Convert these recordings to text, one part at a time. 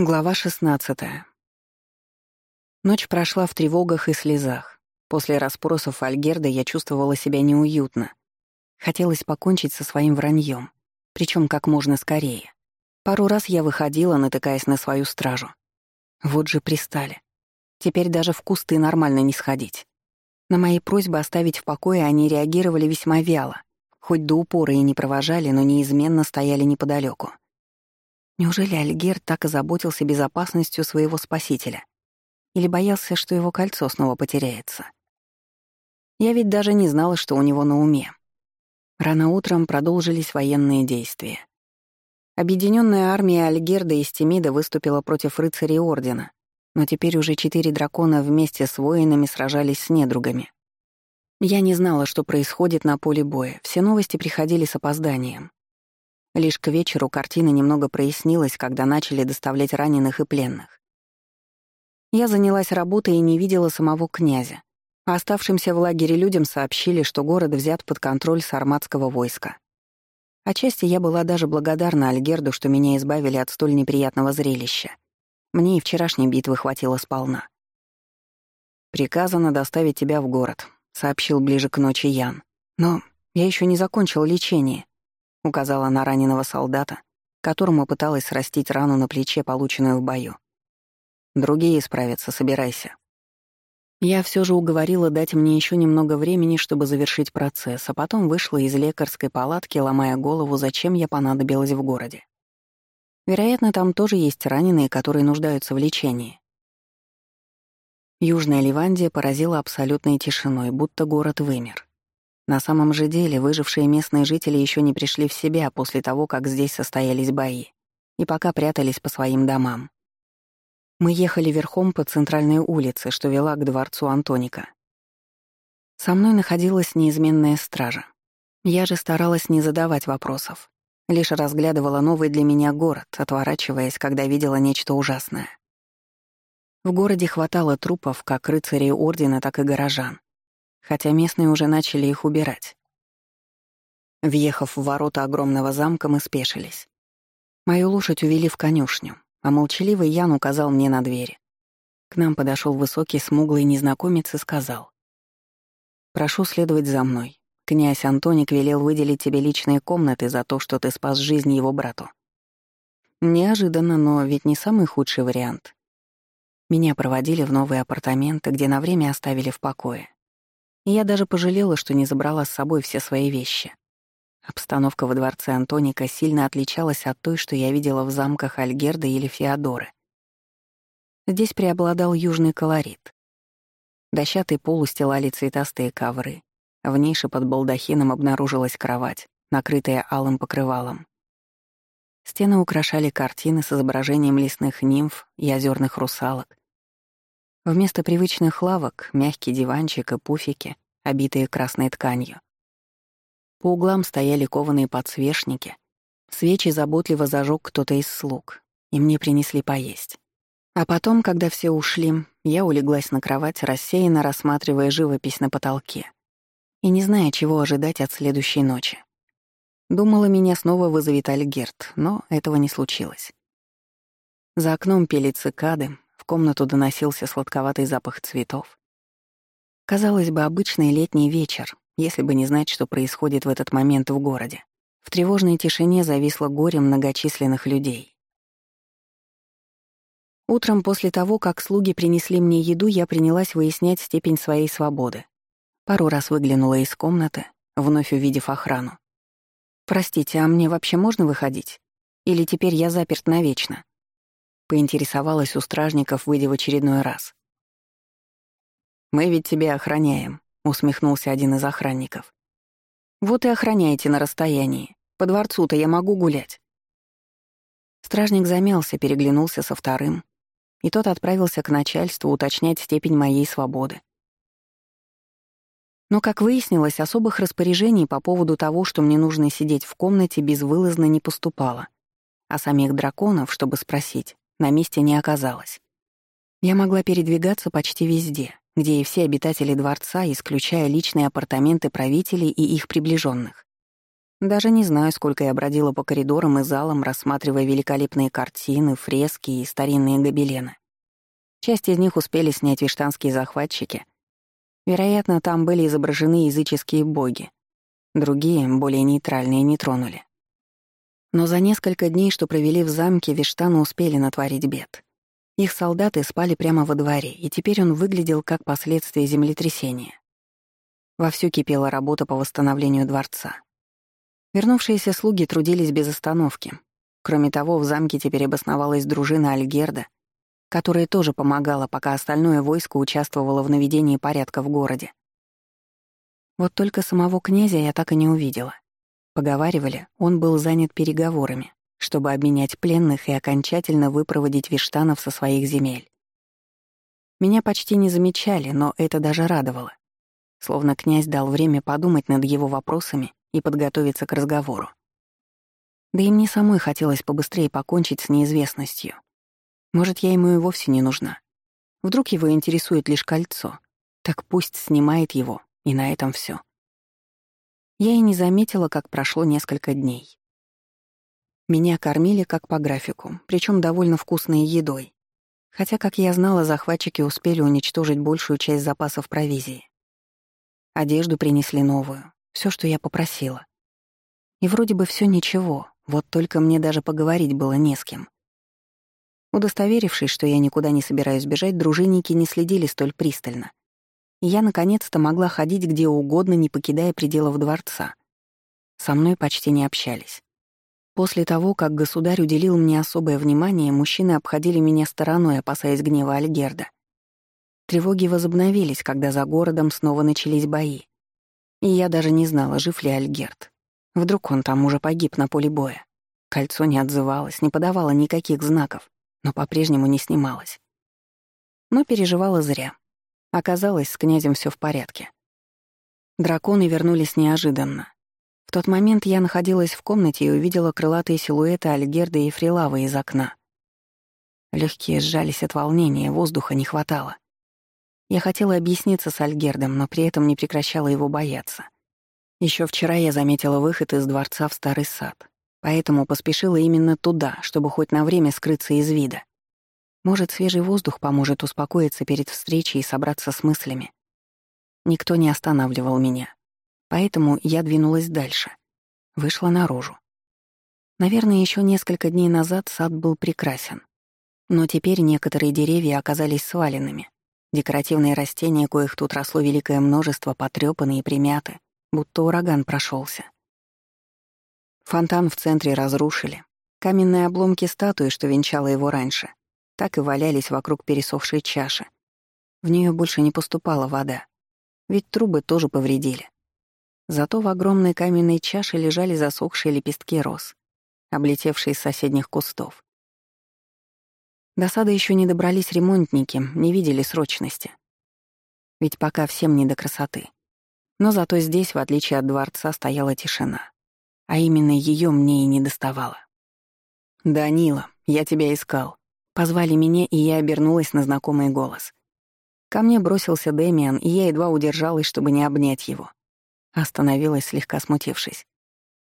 Глава 16. Ночь прошла в тревогах и слезах. После расспросов Альгерда я чувствовала себя неуютно. Хотелось покончить со своим враньем, причем как можно скорее. Пару раз я выходила, натыкаясь на свою стражу. Вот же пристали. Теперь даже в кусты нормально не сходить. На мои просьбы оставить в покое они реагировали весьма вяло. Хоть до упора и не провожали, но неизменно стояли неподалеку. Неужели Альгер так и заботился безопасностью своего спасителя? Или боялся, что его кольцо снова потеряется? Я ведь даже не знала, что у него на уме. Рано утром продолжились военные действия. Объединенная армия Альгерда и Стемида выступила против рыцарей Ордена, но теперь уже четыре дракона вместе с воинами сражались с недругами. Я не знала, что происходит на поле боя, все новости приходили с опозданием. Лишь к вечеру картина немного прояснилась, когда начали доставлять раненых и пленных. Я занялась работой и не видела самого князя. А оставшимся в лагере людям сообщили, что город взят под контроль сарматского войска. Отчасти я была даже благодарна Альгерду, что меня избавили от столь неприятного зрелища. Мне и вчерашней битвы хватило сполна. «Приказано доставить тебя в город», — сообщил ближе к ночи Ян. «Но я еще не закончил лечение указала на раненого солдата, которому пыталась срастить рану на плече, полученную в бою. «Другие справятся, собирайся». Я все же уговорила дать мне еще немного времени, чтобы завершить процесс, а потом вышла из лекарской палатки, ломая голову, зачем я понадобилась в городе. Вероятно, там тоже есть раненые, которые нуждаются в лечении. Южная Ливандия поразила абсолютной тишиной, будто город вымер. На самом же деле выжившие местные жители еще не пришли в себя после того, как здесь состоялись бои, и пока прятались по своим домам. Мы ехали верхом по центральной улице, что вела к дворцу Антоника. Со мной находилась неизменная стража. Я же старалась не задавать вопросов, лишь разглядывала новый для меня город, отворачиваясь, когда видела нечто ужасное. В городе хватало трупов как рыцарей Ордена, так и горожан хотя местные уже начали их убирать. Въехав в ворота огромного замка, мы спешились. Мою лошадь увели в конюшню, а молчаливый Ян указал мне на двери. К нам подошел высокий смуглый незнакомец и сказал. «Прошу следовать за мной. Князь Антоник велел выделить тебе личные комнаты за то, что ты спас жизнь его брату». Неожиданно, но ведь не самый худший вариант. Меня проводили в новые апартаменты, где на время оставили в покое и я даже пожалела, что не забрала с собой все свои вещи. Обстановка во дворце Антоника сильно отличалась от той, что я видела в замках Альгерда или Феодоры. Здесь преобладал южный колорит. Дощатый пол устилали цветастые ковры. В нише под балдахином обнаружилась кровать, накрытая алым покрывалом. Стены украшали картины с изображением лесных нимф и озерных русалок, Вместо привычных лавок — мягкий диванчик и пуфики, обитые красной тканью. По углам стояли кованые подсвечники. Свечи заботливо зажег кто-то из слуг, и мне принесли поесть. А потом, когда все ушли, я улеглась на кровать, рассеянно рассматривая живопись на потолке и не зная, чего ожидать от следующей ночи. Думала, меня снова вызовет Альгерт, но этого не случилось. За окном пели цикады, комнату доносился сладковатый запах цветов. Казалось бы, обычный летний вечер, если бы не знать, что происходит в этот момент в городе. В тревожной тишине зависло горе многочисленных людей. Утром после того, как слуги принесли мне еду, я принялась выяснять степень своей свободы. Пару раз выглянула из комнаты, вновь увидев охрану. «Простите, а мне вообще можно выходить? Или теперь я заперт навечно?» Поинтересовалась у стражников, выйдя в очередной раз. «Мы ведь тебя охраняем», — усмехнулся один из охранников. «Вот и охраняйте на расстоянии. По дворцу-то я могу гулять». Стражник замялся, переглянулся со вторым, и тот отправился к начальству уточнять степень моей свободы. Но, как выяснилось, особых распоряжений по поводу того, что мне нужно сидеть в комнате, безвылазно не поступало. А самих драконов, чтобы спросить, на месте не оказалось. Я могла передвигаться почти везде, где и все обитатели дворца, исключая личные апартаменты правителей и их приближенных. Даже не знаю, сколько я бродила по коридорам и залам, рассматривая великолепные картины, фрески и старинные гобелены. Часть из них успели снять виштанские захватчики. Вероятно, там были изображены языческие боги. Другие, более нейтральные, не тронули. Но за несколько дней, что провели в замке, Виштаны успели натворить бед. Их солдаты спали прямо во дворе, и теперь он выглядел как последствие землетрясения. Вовсю кипела работа по восстановлению дворца. Вернувшиеся слуги трудились без остановки. Кроме того, в замке теперь обосновалась дружина Альгерда, которая тоже помогала, пока остальное войско участвовало в наведении порядка в городе. Вот только самого князя я так и не увидела. Поговаривали, он был занят переговорами, чтобы обменять пленных и окончательно выпроводить виштанов со своих земель. Меня почти не замечали, но это даже радовало. Словно князь дал время подумать над его вопросами и подготовиться к разговору. Да и мне самой хотелось побыстрее покончить с неизвестностью. Может, я ему и вовсе не нужна. Вдруг его интересует лишь кольцо. Так пусть снимает его, и на этом все. Я и не заметила, как прошло несколько дней. Меня кормили как по графику, причем довольно вкусной едой. Хотя, как я знала, захватчики успели уничтожить большую часть запасов провизии. Одежду принесли новую, все, что я попросила. И вроде бы все ничего, вот только мне даже поговорить было не с кем. Удостоверившись, что я никуда не собираюсь бежать, дружинники не следили столь пристально и я наконец-то могла ходить где угодно, не покидая пределов дворца. Со мной почти не общались. После того, как государь уделил мне особое внимание, мужчины обходили меня стороной, опасаясь гнева Альгерда. Тревоги возобновились, когда за городом снова начались бои. И я даже не знала, жив ли Альгерд. Вдруг он там уже погиб на поле боя. Кольцо не отзывалось, не подавало никаких знаков, но по-прежнему не снималось. Но переживала зря. Оказалось, с князем все в порядке. Драконы вернулись неожиданно. В тот момент я находилась в комнате и увидела крылатые силуэты Альгерда и Фрилавы из окна. Легкие сжались от волнения, воздуха не хватало. Я хотела объясниться с Альгердом, но при этом не прекращала его бояться. Еще вчера я заметила выход из дворца в старый сад, поэтому поспешила именно туда, чтобы хоть на время скрыться из вида. Может, свежий воздух поможет успокоиться перед встречей и собраться с мыслями. Никто не останавливал меня. Поэтому я двинулась дальше. Вышла наружу. Наверное, еще несколько дней назад сад был прекрасен. Но теперь некоторые деревья оказались сваленными. Декоративные растения, коих тут росло великое множество, потрёпаны и примяты, будто ураган прошелся. Фонтан в центре разрушили. Каменные обломки статуи, что венчала его раньше, так и валялись вокруг пересохшей чаши. В нее больше не поступала вода, ведь трубы тоже повредили. Зато в огромной каменной чаше лежали засохшие лепестки роз, облетевшие из соседних кустов. До сада еще не добрались ремонтники, не видели срочности. Ведь пока всем не до красоты. Но зато здесь, в отличие от дворца, стояла тишина. А именно ее мне и не доставало. «Данила, я тебя искал», Позвали меня, и я обернулась на знакомый голос. Ко мне бросился Дэмиан, и я едва удержалась, чтобы не обнять его. Остановилась, слегка смутившись.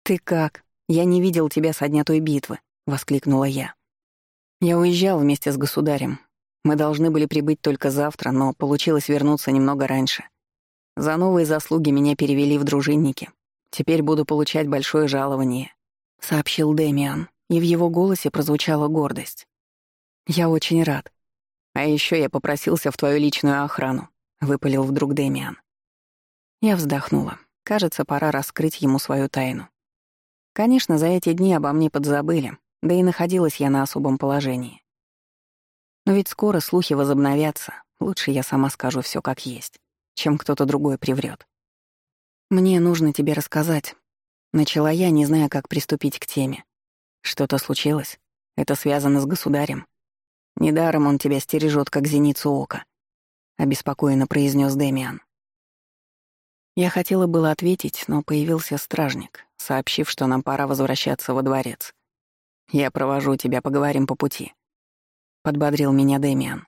«Ты как? Я не видел тебя со дня той битвы», — воскликнула я. «Я уезжал вместе с государем. Мы должны были прибыть только завтра, но получилось вернуться немного раньше. За новые заслуги меня перевели в дружинники. Теперь буду получать большое жалование», — сообщил Дэмиан, и в его голосе прозвучала гордость. «Я очень рад. А еще я попросился в твою личную охрану», — выпалил вдруг Дэмиан. Я вздохнула. Кажется, пора раскрыть ему свою тайну. Конечно, за эти дни обо мне подзабыли, да и находилась я на особом положении. Но ведь скоро слухи возобновятся, лучше я сама скажу все как есть, чем кто-то другой приврет. «Мне нужно тебе рассказать». Начала я, не зная, как приступить к теме. «Что-то случилось? Это связано с государем?» Недаром он тебя стережет, как зеницу ока», — обеспокоенно произнес Дэмиан. Я хотела было ответить, но появился стражник, сообщив, что нам пора возвращаться во дворец. «Я провожу тебя, поговорим по пути», — подбодрил меня Дэмиан.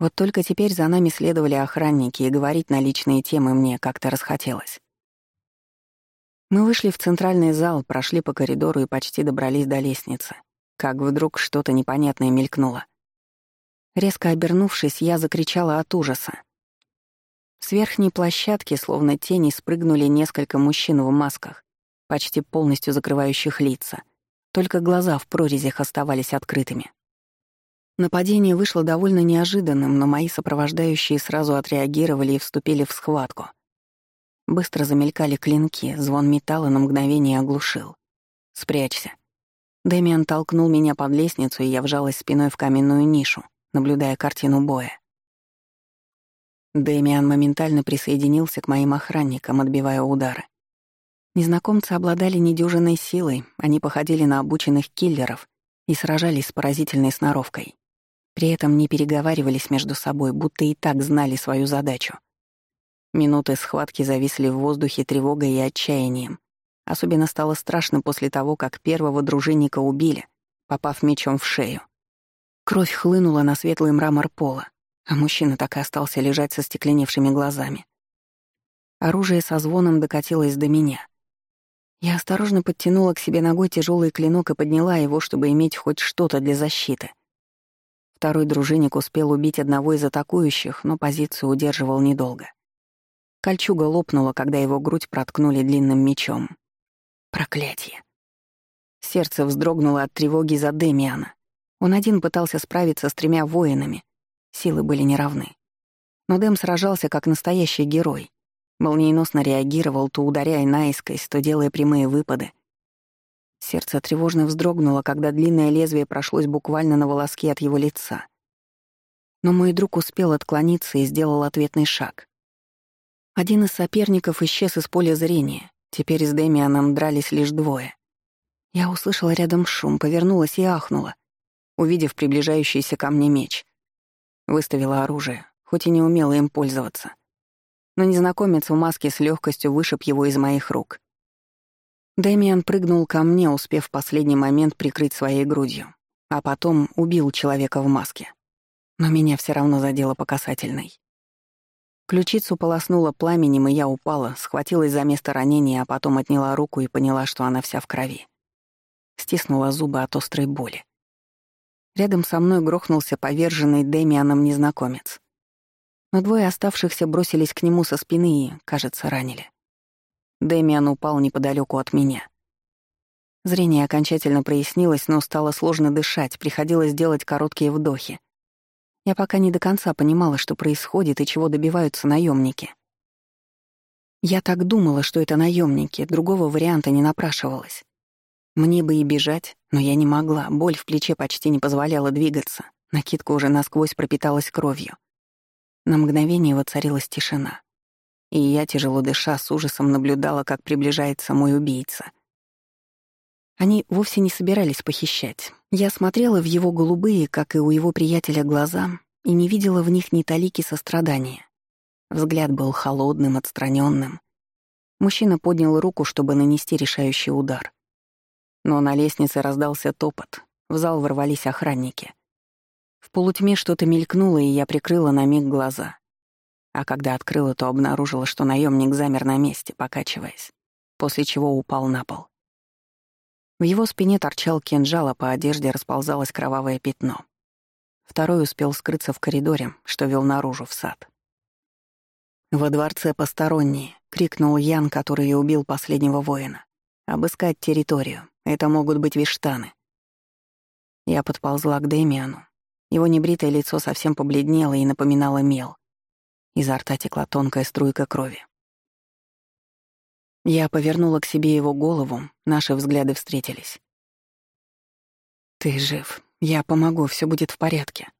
Вот только теперь за нами следовали охранники, и говорить на личные темы мне как-то расхотелось. Мы вышли в центральный зал, прошли по коридору и почти добрались до лестницы, как вдруг что-то непонятное мелькнуло. Резко обернувшись, я закричала от ужаса. С верхней площадки, словно тени, спрыгнули несколько мужчин в масках, почти полностью закрывающих лица. Только глаза в прорезях оставались открытыми. Нападение вышло довольно неожиданным, но мои сопровождающие сразу отреагировали и вступили в схватку. Быстро замелькали клинки, звон металла на мгновение оглушил. «Спрячься». Дэмиан толкнул меня под лестницу, и я вжалась спиной в каменную нишу, наблюдая картину боя. Дэмиан моментально присоединился к моим охранникам, отбивая удары. Незнакомцы обладали недюжинной силой, они походили на обученных киллеров и сражались с поразительной сноровкой. При этом не переговаривались между собой, будто и так знали свою задачу. Минуты схватки зависли в воздухе тревогой и отчаянием. Особенно стало страшно после того, как первого дружинника убили, попав мечом в шею. Кровь хлынула на светлый мрамор пола, а мужчина так и остался лежать со стекленевшими глазами. Оружие со звоном докатилось до меня. Я осторожно подтянула к себе ногой тяжелый клинок и подняла его, чтобы иметь хоть что-то для защиты. Второй дружинник успел убить одного из атакующих, но позицию удерживал недолго. Кольчуга лопнула, когда его грудь проткнули длинным мечом. Проклятие. Сердце вздрогнуло от тревоги за Демиана. Он один пытался справиться с тремя воинами. Силы были неравны. Но Дэм сражался как настоящий герой. Молниеносно реагировал, то ударяя наискось, то делая прямые выпады. Сердце тревожно вздрогнуло, когда длинное лезвие прошлось буквально на волоске от его лица. Но мой друг успел отклониться и сделал ответный шаг. Один из соперников исчез из поля зрения. Теперь с Дэмианом дрались лишь двое. Я услышала рядом шум, повернулась и ахнула, увидев приближающийся ко мне меч. Выставила оружие, хоть и не умела им пользоваться. Но незнакомец в маске с легкостью вышиб его из моих рук. Дэмиан прыгнул ко мне, успев в последний момент прикрыть своей грудью, а потом убил человека в маске. Но меня все равно задело по касательной. Ключицу полоснуло пламенем, и я упала, схватилась за место ранения, а потом отняла руку и поняла, что она вся в крови. Стиснула зубы от острой боли. Рядом со мной грохнулся поверженный Дэмианом незнакомец. Но двое оставшихся бросились к нему со спины и, кажется, ранили. Дэмиан упал неподалеку от меня. Зрение окончательно прояснилось, но стало сложно дышать, приходилось делать короткие вдохи. Я пока не до конца понимала, что происходит и чего добиваются наемники. Я так думала, что это наемники, другого варианта не напрашивалось. Мне бы и бежать, но я не могла, боль в плече почти не позволяла двигаться, накидка уже насквозь пропиталась кровью. На мгновение воцарилась тишина и я, тяжело дыша, с ужасом наблюдала, как приближается мой убийца. Они вовсе не собирались похищать. Я смотрела в его голубые, как и у его приятеля, глаза и не видела в них ни талики сострадания. Взгляд был холодным, отстраненным. Мужчина поднял руку, чтобы нанести решающий удар. Но на лестнице раздался топот, в зал ворвались охранники. В полутьме что-то мелькнуло, и я прикрыла на миг глаза. А когда открыла, то обнаружила, что наемник замер на месте, покачиваясь, после чего упал на пол. В его спине торчал кинжал, а по одежде расползалось кровавое пятно. Второй успел скрыться в коридоре, что вел наружу в сад. «Во дворце посторонние», — крикнул Ян, который убил последнего воина. «Обыскать территорию. Это могут быть виштаны». Я подползла к Дэмиану. Его небритое лицо совсем побледнело и напоминало мел. Изо рта текла тонкая струйка крови. Я повернула к себе его голову, наши взгляды встретились. «Ты жив. Я помогу, все будет в порядке».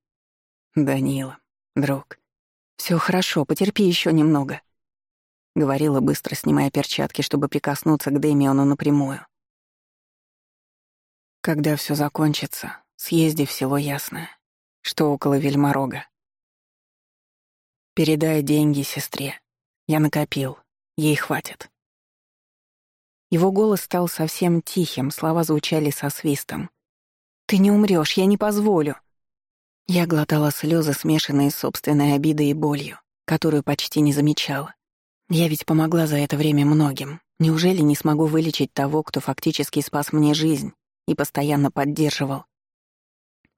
«Данила, друг, все хорошо, потерпи еще немного», — говорила быстро, снимая перчатки, чтобы прикоснуться к Дэмиону напрямую. «Когда все закончится, съезди всего ясно, что около Вельморога. Передай деньги сестре. Я накопил. Ей хватит. Его голос стал совсем тихим, слова звучали со свистом. «Ты не умрёшь, я не позволю!» Я глотала слезы, смешанные с собственной обидой и болью, которую почти не замечала. Я ведь помогла за это время многим. Неужели не смогу вылечить того, кто фактически спас мне жизнь и постоянно поддерживал?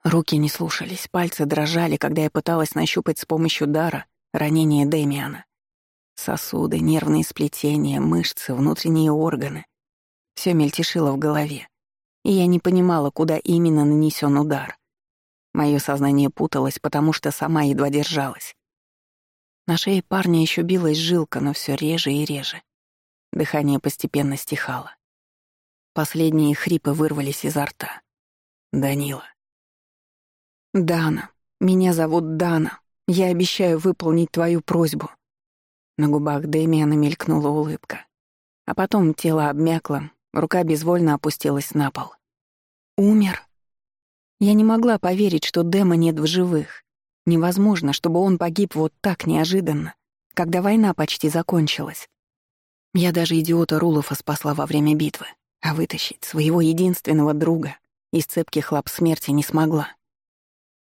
Руки не слушались, пальцы дрожали, когда я пыталась нащупать с помощью дара ранение Дэмиана. Сосуды, нервные сплетения, мышцы, внутренние органы. Все мельтешило в голове, и я не понимала, куда именно нанесен удар. Мое сознание путалось, потому что сама едва держалась. На шее парня еще билась жилка, но все реже и реже. Дыхание постепенно стихало. Последние хрипы вырвались изо рта. «Данила». «Дана. Меня зовут Дана. Я обещаю выполнить твою просьбу». На губах Дэмиана мелькнула улыбка. А потом тело обмякло, рука безвольно опустилась на пол. «Умер?» Я не могла поверить, что Дэма нет в живых. Невозможно, чтобы он погиб вот так неожиданно, когда война почти закончилась. Я даже идиота Рулофа спасла во время битвы, а вытащить своего единственного друга из цепких лап смерти не смогла.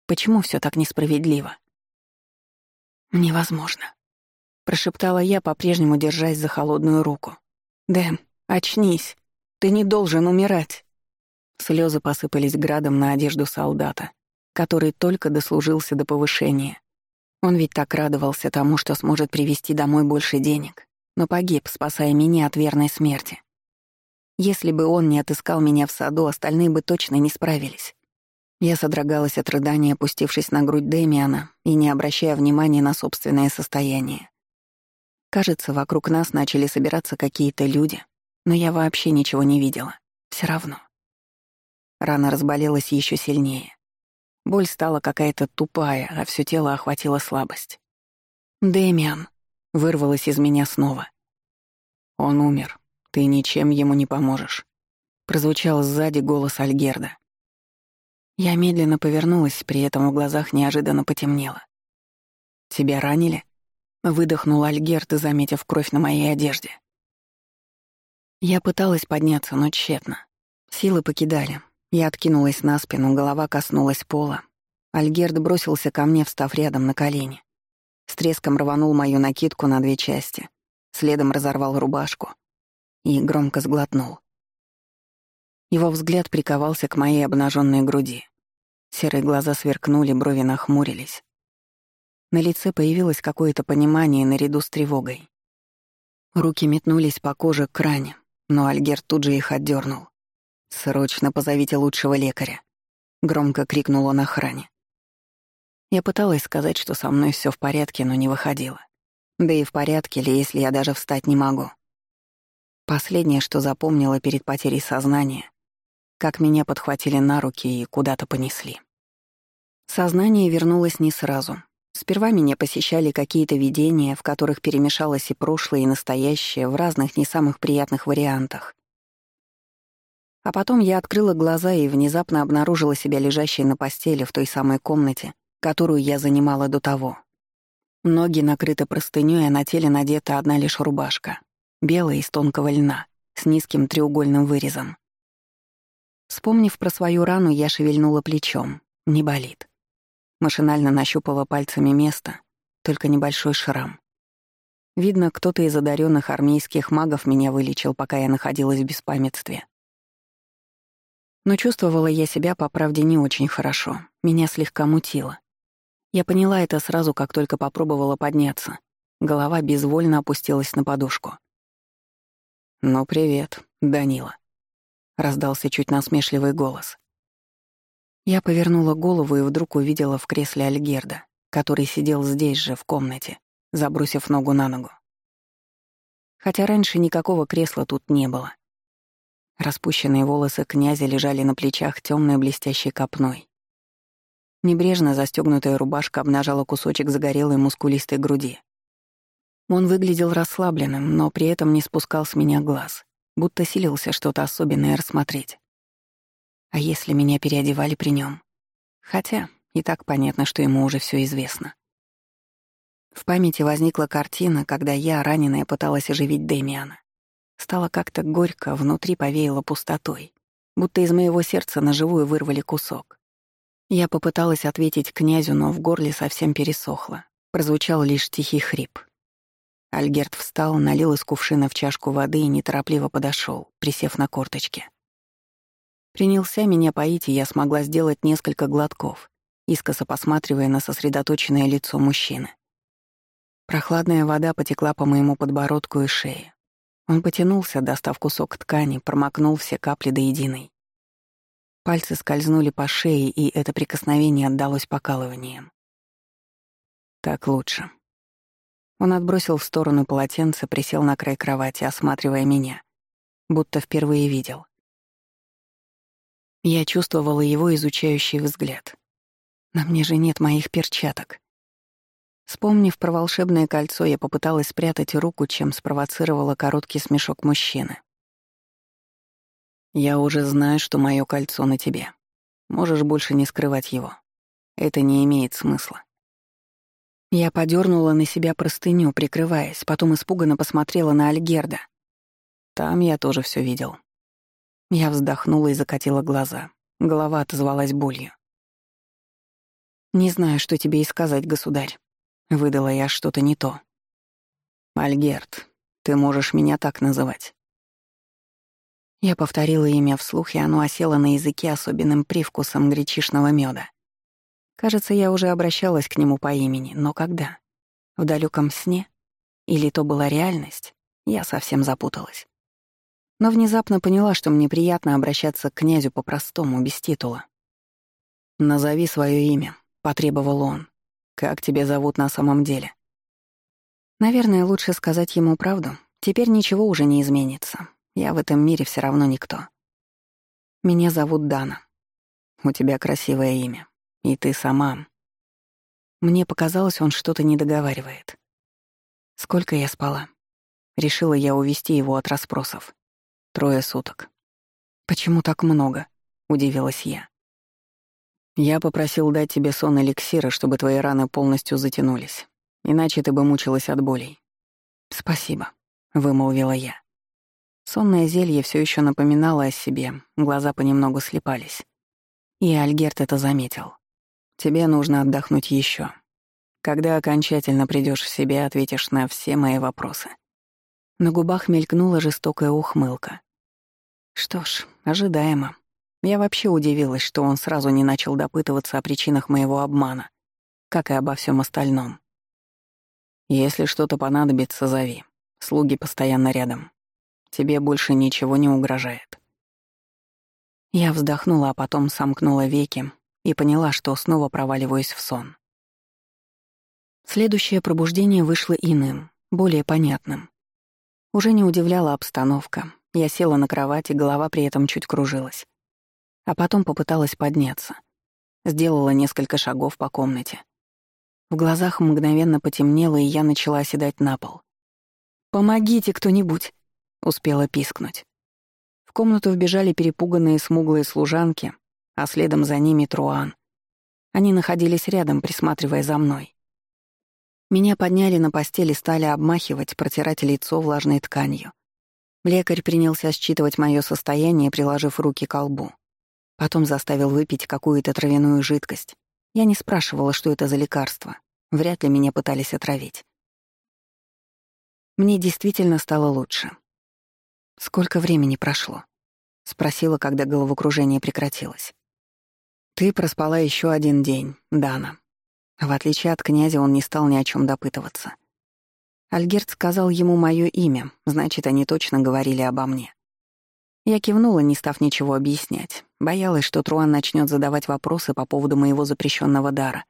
Почему все так несправедливо? «Невозможно», — прошептала я, по-прежнему держась за холодную руку. «Дэм, очнись. Ты не должен умирать». Слезы посыпались градом на одежду солдата, который только дослужился до повышения. Он ведь так радовался тому, что сможет привезти домой больше денег но погиб, спасая меня от верной смерти. Если бы он не отыскал меня в саду, остальные бы точно не справились. Я содрогалась от рыдания, опустившись на грудь Дэмиана и не обращая внимания на собственное состояние. Кажется, вокруг нас начали собираться какие-то люди, но я вообще ничего не видела. Все равно. Рана разболелась еще сильнее. Боль стала какая-то тупая, а все тело охватила слабость. «Дэмиан», Вырвалось из меня снова. «Он умер. Ты ничем ему не поможешь», — прозвучал сзади голос Альгерда. Я медленно повернулась, при этом в глазах неожиданно потемнело. «Тебя ранили?» — выдохнул Альгерд, заметив кровь на моей одежде. Я пыталась подняться, но тщетно. Силы покидали. Я откинулась на спину, голова коснулась пола. Альгерд бросился ко мне, встав рядом на колени. С треском рванул мою накидку на две части, следом разорвал рубашку и громко сглотнул. Его взгляд приковался к моей обнаженной груди. Серые глаза сверкнули, брови нахмурились. На лице появилось какое-то понимание наряду с тревогой. Руки метнулись по коже к ране, но Альгер тут же их отдернул. «Срочно позовите лучшего лекаря!» — громко крикнул он охране. Я пыталась сказать, что со мной все в порядке, но не выходило. Да и в порядке ли, если я даже встать не могу. Последнее, что запомнила перед потерей сознания, как меня подхватили на руки и куда-то понесли. Сознание вернулось не сразу. Сперва меня посещали какие-то видения, в которых перемешалось и прошлое, и настоящее в разных не самых приятных вариантах. А потом я открыла глаза и внезапно обнаружила себя лежащей на постели в той самой комнате, которую я занимала до того. Ноги накрыты простынёй, а на теле надета одна лишь рубашка, белая из тонкого льна, с низким треугольным вырезом. Вспомнив про свою рану, я шевельнула плечом. Не болит. Машинально нащупала пальцами место, только небольшой шрам. Видно, кто-то из одаренных армейских магов меня вылечил, пока я находилась в беспамятстве. Но чувствовала я себя, по правде, не очень хорошо. Меня слегка мутило. Я поняла это сразу, как только попробовала подняться. Голова безвольно опустилась на подушку. «Ну, привет, Данила», — раздался чуть насмешливый голос. Я повернула голову и вдруг увидела в кресле Альгерда, который сидел здесь же, в комнате, забросив ногу на ногу. Хотя раньше никакого кресла тут не было. Распущенные волосы князя лежали на плечах темной блестящей копной. Небрежно застегнутая рубашка обнажала кусочек загорелой мускулистой груди. Он выглядел расслабленным, но при этом не спускал с меня глаз, будто силился что-то особенное рассмотреть. А если меня переодевали при нем? Хотя и так понятно, что ему уже все известно. В памяти возникла картина, когда я, раненая, пыталась оживить Дэмиана. Стало как-то горько, внутри повеяло пустотой, будто из моего сердца на живую вырвали кусок. Я попыталась ответить князю, но в горле совсем пересохло. Прозвучал лишь тихий хрип. Альгерт встал, налил из кувшина в чашку воды и неторопливо подошел, присев на корточки. Принялся меня поить, и я смогла сделать несколько глотков, искоса посматривая на сосредоточенное лицо мужчины. Прохладная вода потекла по моему подбородку и шее. Он потянулся, достав кусок ткани, промокнул все капли до единой. Пальцы скользнули по шее, и это прикосновение отдалось покалыванием. Так лучше. Он отбросил в сторону полотенце, присел на край кровати, осматривая меня, будто впервые видел. Я чувствовала его изучающий взгляд. На мне же нет моих перчаток. Вспомнив про волшебное кольцо, я попыталась спрятать руку, чем спровоцировала короткий смешок мужчины. «Я уже знаю, что мое кольцо на тебе. Можешь больше не скрывать его. Это не имеет смысла». Я подернула на себя простыню, прикрываясь, потом испуганно посмотрела на Альгерда. Там я тоже все видел. Я вздохнула и закатила глаза. Голова отозвалась болью. «Не знаю, что тебе и сказать, государь». Выдала я что-то не то. «Альгерт, ты можешь меня так называть». Я повторила имя вслух, и оно осело на языке особенным привкусом гречишного меда. Кажется, я уже обращалась к нему по имени, но когда? В далеком сне? Или то была реальность? Я совсем запуталась но внезапно поняла, что мне приятно обращаться к князю по-простому, без титула. «Назови свое имя», — потребовал он. «Как тебя зовут на самом деле?» Наверное, лучше сказать ему правду. Теперь ничего уже не изменится. Я в этом мире все равно никто. Меня зовут Дана. У тебя красивое имя. И ты сама. Мне показалось, он что-то не договаривает. Сколько я спала? Решила я увести его от расспросов. Трое суток. «Почему так много?» — удивилась я. «Я попросил дать тебе сон эликсира, чтобы твои раны полностью затянулись. Иначе ты бы мучилась от болей». «Спасибо», — вымолвила я. Сонное зелье все еще напоминало о себе, глаза понемногу слепались. И Альгерт это заметил. «Тебе нужно отдохнуть еще. Когда окончательно придешь в себя, ответишь на все мои вопросы». На губах мелькнула жестокая ухмылка. Что ж, ожидаемо. Я вообще удивилась, что он сразу не начал допытываться о причинах моего обмана, как и обо всем остальном. Если что-то понадобится, зови. Слуги постоянно рядом. Тебе больше ничего не угрожает. Я вздохнула, а потом сомкнула веки и поняла, что снова проваливаюсь в сон. Следующее пробуждение вышло иным, более понятным. Уже не удивляла обстановка. Я села на кровати, голова при этом чуть кружилась. А потом попыталась подняться. Сделала несколько шагов по комнате. В глазах мгновенно потемнело, и я начала оседать на пол. «Помогите кто-нибудь!» — успела пискнуть. В комнату вбежали перепуганные смуглые служанки, а следом за ними Труан. Они находились рядом, присматривая за мной. Меня подняли на постели, стали обмахивать, протирать лицо влажной тканью. Лекарь принялся считывать мое состояние, приложив руки к лбу. Потом заставил выпить какую-то травяную жидкость. Я не спрашивала, что это за лекарство. Вряд ли меня пытались отравить. Мне действительно стало лучше. «Сколько времени прошло?» — спросила, когда головокружение прекратилось. «Ты проспала еще один день, Дана», в отличие от князя, он не стал ни о чем допытываться. Альгерт сказал ему мое имя, значит, они точно говорили обо мне. Я кивнула, не став ничего объяснять. Боялась, что Труан начнет задавать вопросы по поводу моего запрещенного дара,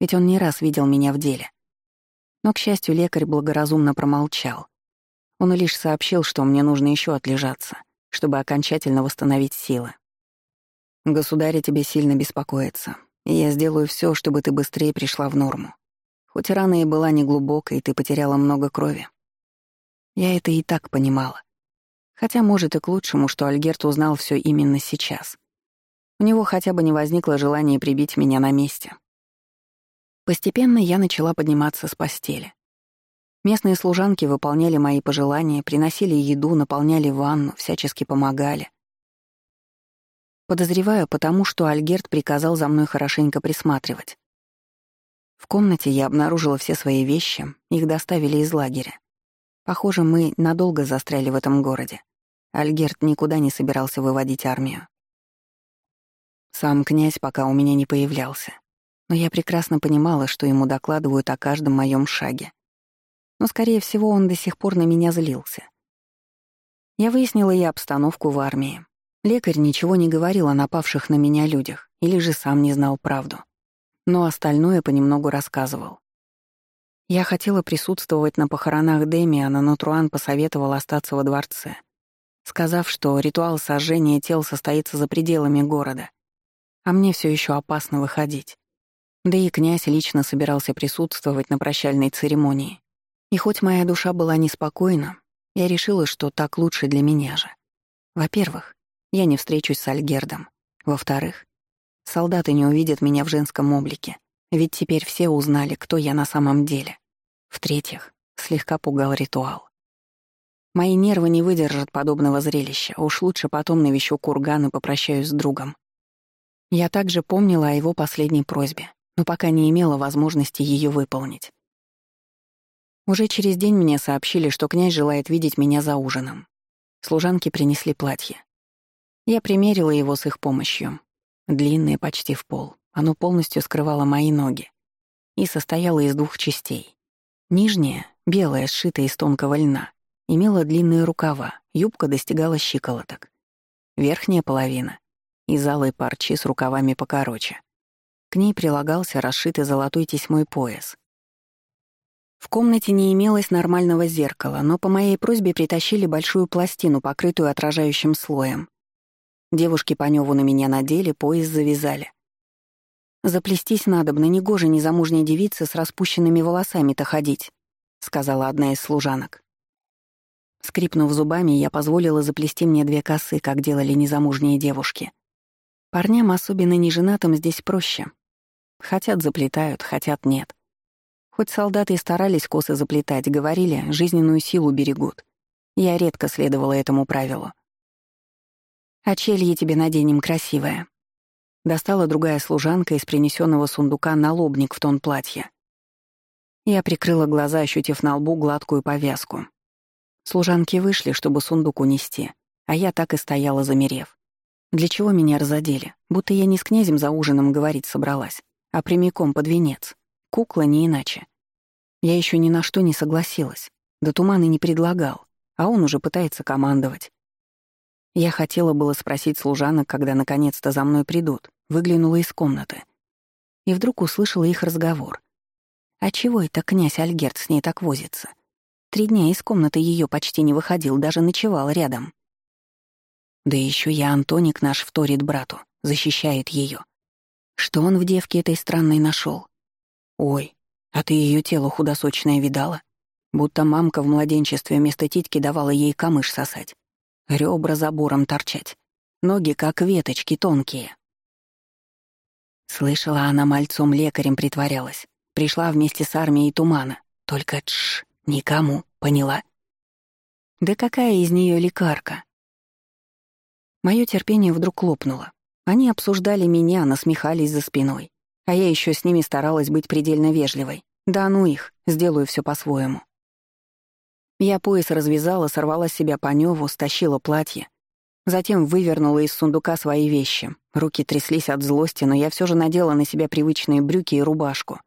ведь он не раз видел меня в деле. Но, к счастью, лекарь благоразумно промолчал. Он лишь сообщил, что мне нужно еще отлежаться, чтобы окончательно восстановить силы. «Государь тебе сильно беспокоится и я сделаю все, чтобы ты быстрее пришла в норму. Хоть рана и была неглубокой, ты потеряла много крови. Я это и так понимала. Хотя, может, и к лучшему, что Альгерт узнал все именно сейчас. У него хотя бы не возникло желания прибить меня на месте. Постепенно я начала подниматься с постели. Местные служанки выполняли мои пожелания, приносили еду, наполняли ванну, всячески помогали. Подозреваю, потому что Альгерт приказал за мной хорошенько присматривать. В комнате я обнаружила все свои вещи, их доставили из лагеря. Похоже, мы надолго застряли в этом городе. Альгерт никуда не собирался выводить армию. Сам князь пока у меня не появлялся. Но я прекрасно понимала, что ему докладывают о каждом моем шаге. Но, скорее всего, он до сих пор на меня злился. Я выяснила и обстановку в армии. Лекарь ничего не говорил о напавших на меня людях, или же сам не знал правду. Но остальное понемногу рассказывал. Я хотела присутствовать на похоронах Демиана, но Труан посоветовал остаться во дворце, сказав, что ритуал сожжения тел состоится за пределами города, а мне все еще опасно выходить. Да и князь лично собирался присутствовать на прощальной церемонии. И хоть моя душа была неспокойна, я решила, что так лучше для меня же. Во-первых, я не встречусь с Альгердом. Во-вторых, солдаты не увидят меня в женском облике, ведь теперь все узнали, кто я на самом деле. В-третьих, слегка пугал ритуал. Мои нервы не выдержат подобного зрелища, уж лучше потом навещу курган и попрощаюсь с другом. Я также помнила о его последней просьбе, но пока не имела возможности ее выполнить. Уже через день мне сообщили, что князь желает видеть меня за ужином. Служанки принесли платье. Я примерила его с их помощью. Длинное почти в пол. Оно полностью скрывало мои ноги и состояло из двух частей. Нижняя, белая, сшитая из тонкого льна, имела длинные рукава, юбка достигала щиколоток. Верхняя половина из алой парчи с рукавами покороче. К ней прилагался расшитый золотой тесьмой пояс. В комнате не имелось нормального зеркала, но по моей просьбе притащили большую пластину, покрытую отражающим слоем. Девушки по нёву на меня надели, пояс завязали. «Заплестись надобно, негоже незамужней девице с распущенными волосами-то ходить», — сказала одна из служанок. Скрипнув зубами, я позволила заплести мне две косы, как делали незамужние девушки. Парням, особенно неженатым, здесь проще. Хотят — заплетают, хотят — нет. Хоть солдаты и старались косы заплетать, говорили, жизненную силу берегут. Я редко следовала этому правилу. «А челье тебе наденем красивое». Достала другая служанка из принесенного сундука налобник в тон платья. Я прикрыла глаза, ощутив на лбу гладкую повязку. Служанки вышли, чтобы сундук унести, а я так и стояла, замерев. Для чего меня разодели? Будто я не с князем за ужином говорить собралась, а прямиком под венец. Кукла не иначе. Я еще ни на что не согласилась. Да туман и не предлагал, а он уже пытается командовать. Я хотела было спросить служанок, когда наконец-то за мной придут, выглянула из комнаты. И вдруг услышала их разговор. А чего это князь Альгерт с ней так возится? Три дня из комнаты ее почти не выходил, даже ночевал рядом. Да еще я Антоник наш вторит брату, защищает ее. Что он в девке этой странной нашел? Ой, а ты ее тело худосочное видала? Будто мамка в младенчестве вместо титьки давала ей камыш сосать. Ребра забором торчать. Ноги, как веточки, тонкие. Слышала, она мальцом-лекарем притворялась. Пришла вместе с армией тумана. Только тш, никому, поняла? Да какая из нее лекарка? Мое терпение вдруг лопнуло. Они обсуждали меня, насмехались за спиной. А я еще с ними старалась быть предельно вежливой. Да ну их, сделаю все по-своему. Я пояс развязала, сорвала с себя понёву, стащила платье. Затем вывернула из сундука свои вещи. Руки тряслись от злости, но я все же надела на себя привычные брюки и рубашку.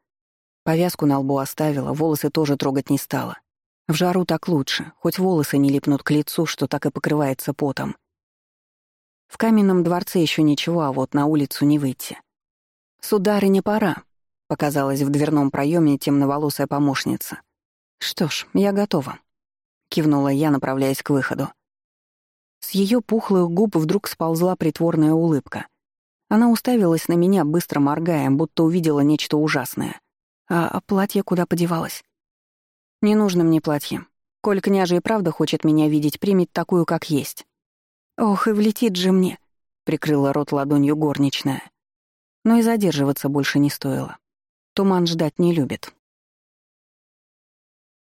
Повязку на лбу оставила, волосы тоже трогать не стала. В жару так лучше, хоть волосы не липнут к лицу, что так и покрывается потом. В каменном дворце еще ничего, а вот на улицу не выйти. «Сударыня, пора», — показалась в дверном проеме темноволосая помощница. «Что ж, я готова», — кивнула я, направляясь к выходу. С ее пухлых губ вдруг сползла притворная улыбка. Она уставилась на меня, быстро моргая, будто увидела нечто ужасное. А, а платье куда подевалось? «Не нужно мне платье. Коль княже и правда хочет меня видеть, примет такую, как есть». «Ох, и влетит же мне!» — прикрыла рот ладонью горничная. Но и задерживаться больше не стоило. Туман ждать не любит.